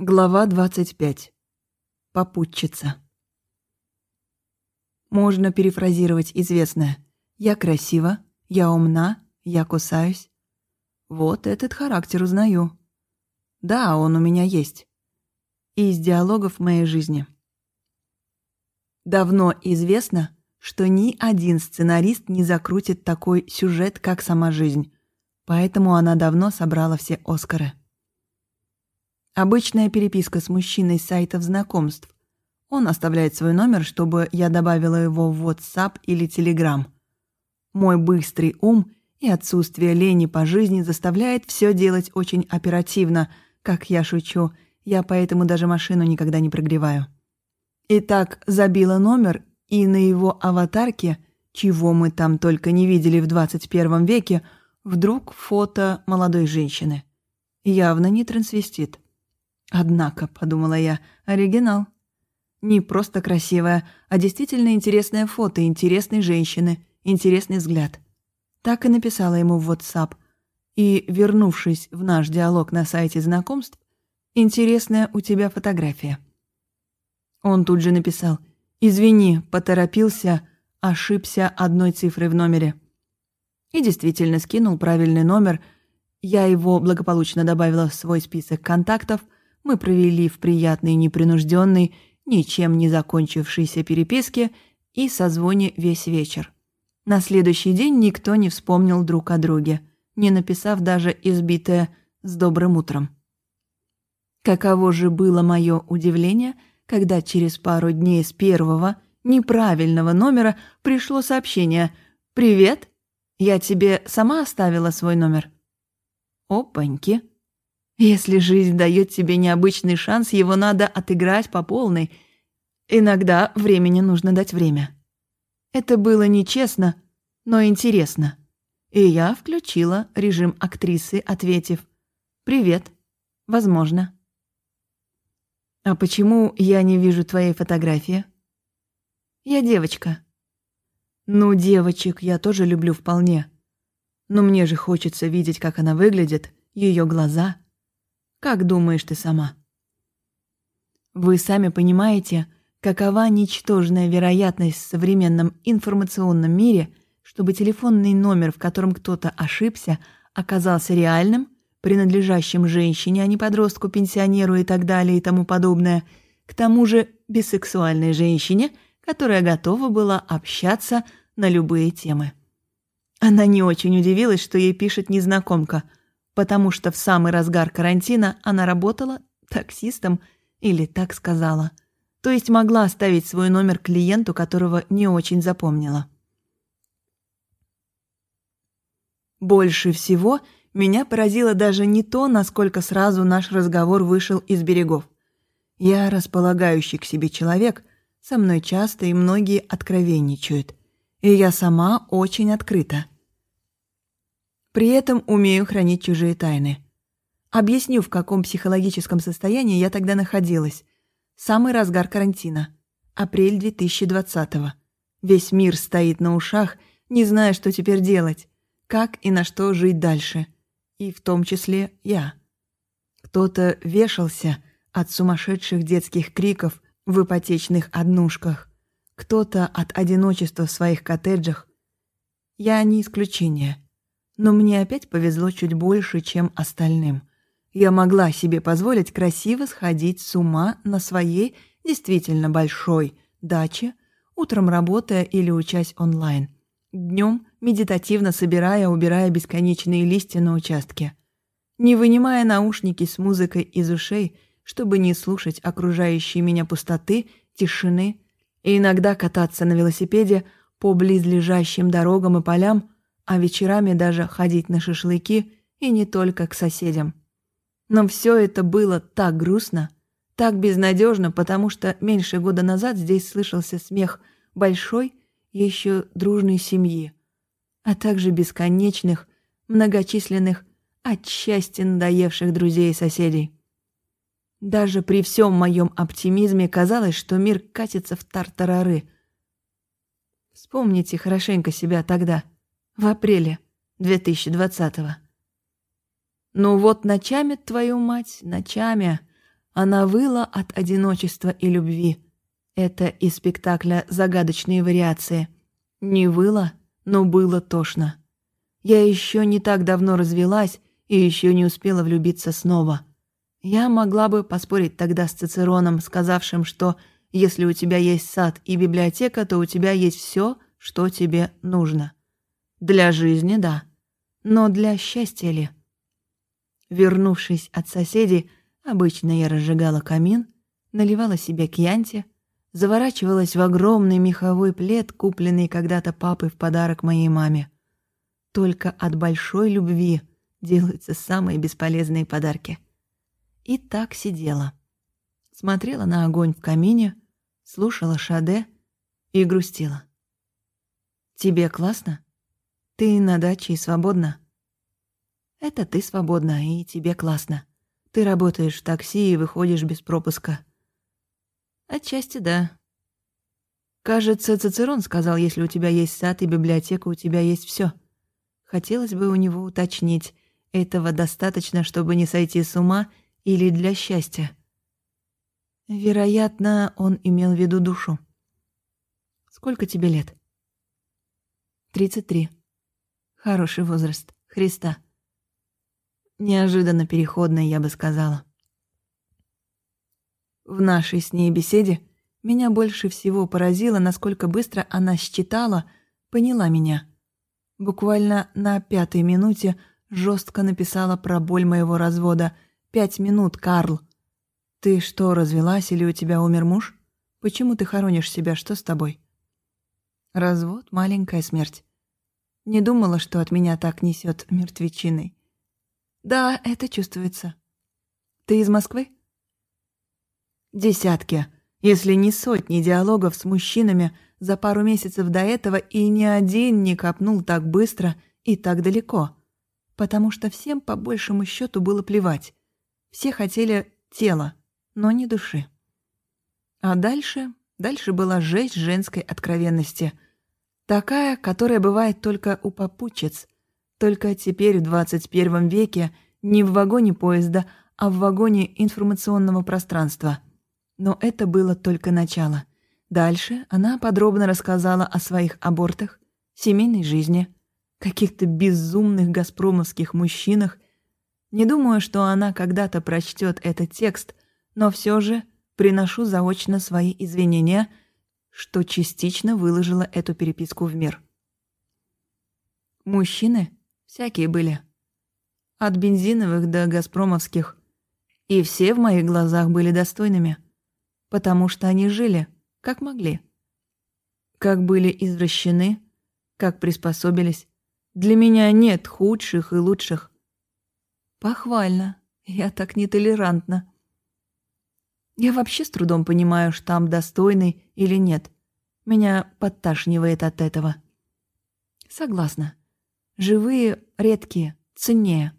Глава 25. Попутчица. Можно перефразировать известное «я красива», «я умна», «я кусаюсь». Вот этот характер узнаю. Да, он у меня есть. И из диалогов моей жизни. Давно известно, что ни один сценарист не закрутит такой сюжет, как сама жизнь, поэтому она давно собрала все Оскары. Обычная переписка с мужчиной с сайтов знакомств. Он оставляет свой номер, чтобы я добавила его в WhatsApp или Telegram. Мой быстрый ум и отсутствие лени по жизни заставляет все делать очень оперативно, как я шучу, я поэтому даже машину никогда не прогреваю. Итак, забила номер, и на его аватарке, чего мы там только не видели в 21 веке, вдруг фото молодой женщины. Явно не трансвестит. Однако, подумала я, оригинал. Не просто красивая, а действительно интересное фото интересной женщины, интересный взгляд. Так и написала ему в WhatsApp. И, вернувшись в наш диалог на сайте знакомств, интересная у тебя фотография. Он тут же написал «Извини, поторопился, ошибся одной цифрой в номере». И действительно скинул правильный номер. Я его благополучно добавила в свой список контактов. Мы провели в приятной, непринужденной, ничем не закончившейся переписке и созвоне весь вечер. На следующий день никто не вспомнил друг о друге, не написав даже избитое «с добрым утром». Каково же было мое удивление – когда через пару дней с первого неправильного номера пришло сообщение «Привет, я тебе сама оставила свой номер». Опаньки. Если жизнь дает тебе необычный шанс, его надо отыграть по полной. Иногда времени нужно дать время. Это было нечестно, но интересно. И я включила режим актрисы, ответив «Привет, возможно». «А почему я не вижу твоей фотографии?» «Я девочка». «Ну, девочек я тоже люблю вполне. Но мне же хочется видеть, как она выглядит, ее глаза. Как думаешь ты сама?» Вы сами понимаете, какова ничтожная вероятность в современном информационном мире, чтобы телефонный номер, в котором кто-то ошибся, оказался реальным принадлежащим женщине, а не подростку, пенсионеру и так далее и тому подобное, к тому же бисексуальной женщине, которая готова была общаться на любые темы. Она не очень удивилась, что ей пишет незнакомка, потому что в самый разгар карантина она работала таксистом или так сказала. То есть могла оставить свой номер клиенту, которого не очень запомнила. Больше всего – меня поразило даже не то, насколько сразу наш разговор вышел из берегов. Я располагающий к себе человек, со мной часто и многие откровенничают, и я сама очень открыта. При этом умею хранить чужие тайны. Объясню, в каком психологическом состоянии я тогда находилась. Самый разгар карантина. Апрель 2020-го. Весь мир стоит на ушах, не зная, что теперь делать, как и на что жить дальше – и в том числе я. Кто-то вешался от сумасшедших детских криков в ипотечных однушках, кто-то от одиночества в своих коттеджах. Я не исключение, но мне опять повезло чуть больше, чем остальным. Я могла себе позволить красиво сходить с ума на своей действительно большой даче, утром работая или учась онлайн – Днем медитативно собирая, убирая бесконечные листья на участке. Не вынимая наушники с музыкой из ушей, чтобы не слушать окружающей меня пустоты, тишины, и иногда кататься на велосипеде по близлежащим дорогам и полям, а вечерами даже ходить на шашлыки и не только к соседям. Но все это было так грустно, так безнадежно, потому что меньше года назад здесь слышался смех большой еще дружной семьи, а также бесконечных, многочисленных, отчасти надоевших друзей и соседей. Даже при всем моем оптимизме казалось, что мир катится в тартарары. Вспомните хорошенько себя тогда, в апреле 2020-го. Ну вот ночами, твою мать, ночами, Она выла от одиночества и любви. Это из спектакля «Загадочные вариации». Не выла, но было тошно. Я еще не так давно развелась и еще не успела влюбиться снова. Я могла бы поспорить тогда с Цицероном, сказавшим, что если у тебя есть сад и библиотека, то у тебя есть все, что тебе нужно. Для жизни, да. Но для счастья ли? Вернувшись от соседей, обычно я разжигала камин, наливала себе кьянти, заворачивалась в огромный меховой плед, купленный когда-то папой в подарок моей маме. Только от большой любви делаются самые бесполезные подарки. И так сидела. Смотрела на огонь в камине, слушала Шаде и грустила. «Тебе классно? Ты на даче и свободна?» «Это ты свободна, и тебе классно. Ты работаешь в такси и выходишь без пропуска». «Отчасти да». «Кажется, Цицерон сказал, если у тебя есть сад и библиотека, у тебя есть все. Хотелось бы у него уточнить, этого достаточно, чтобы не сойти с ума или для счастья. Вероятно, он имел в виду душу. Сколько тебе лет? Тридцать три. Хороший возраст. Христа. Неожиданно переходный, я бы сказала. В нашей с ней беседе меня больше всего поразило, насколько быстро она считала, поняла меня. Буквально на пятой минуте жестко написала про боль моего развода. «Пять минут, Карл!» «Ты что, развелась или у тебя умер муж? Почему ты хоронишь себя? Что с тобой?» «Развод — маленькая смерть. Не думала, что от меня так несет мертвечиной. Да, это чувствуется. Ты из Москвы?» Десятки, если не сотни диалогов с мужчинами за пару месяцев до этого, и ни один не копнул так быстро и так далеко. Потому что всем по большему счету было плевать. Все хотели тела, но не души. А дальше, дальше была жесть женской откровенности. Такая, которая бывает только у попутчиц. Только теперь в 21 веке не в вагоне поезда, а в вагоне информационного пространства. Но это было только начало. Дальше она подробно рассказала о своих абортах, семейной жизни, каких-то безумных газпромовских мужчинах. Не думаю, что она когда-то прочтет этот текст, но все же приношу заочно свои извинения, что частично выложила эту переписку в мир. Мужчины всякие были. От бензиновых до газпромовских. И все в моих глазах были достойными. Потому что они жили, как могли. Как были извращены, как приспособились. Для меня нет худших и лучших. Похвально. Я так нетолерантна. Я вообще с трудом понимаю, что там достойный или нет. Меня подташнивает от этого. Согласна. Живые редкие, ценнее.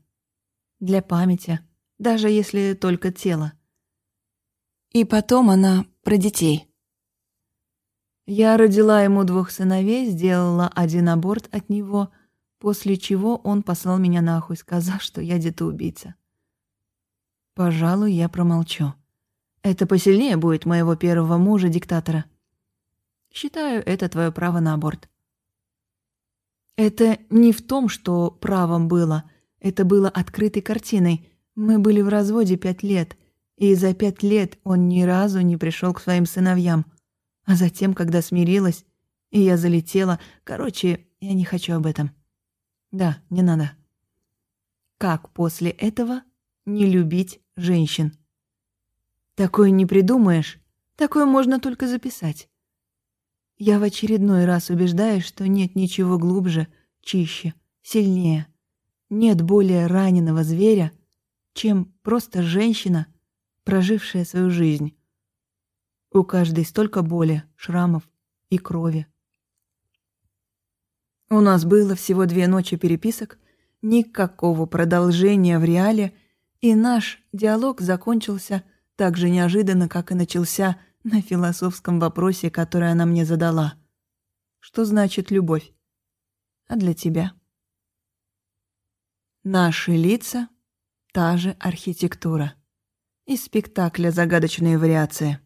Для памяти, даже если только тело. И потом она про детей. Я родила ему двух сыновей, сделала один аборт от него, после чего он послал меня нахуй, сказав, что я детоубийца. Пожалуй, я промолчу. Это посильнее будет моего первого мужа-диктатора. Считаю, это твое право на аборт. Это не в том, что правом было. Это было открытой картиной. Мы были в разводе пять лет, и за пять лет он ни разу не пришел к своим сыновьям. А затем, когда смирилась, и я залетела... Короче, я не хочу об этом. Да, не надо. Как после этого не любить женщин? Такое не придумаешь, такое можно только записать. Я в очередной раз убеждаюсь, что нет ничего глубже, чище, сильнее. Нет более раненого зверя, чем просто женщина, прожившая свою жизнь. У каждой столько боли, шрамов и крови. У нас было всего две ночи переписок, никакого продолжения в реале, и наш диалог закончился так же неожиданно, как и начался на философском вопросе, который она мне задала. Что значит любовь? А для тебя? Наши лица — та же архитектура. из спектакля «Загадочные вариации».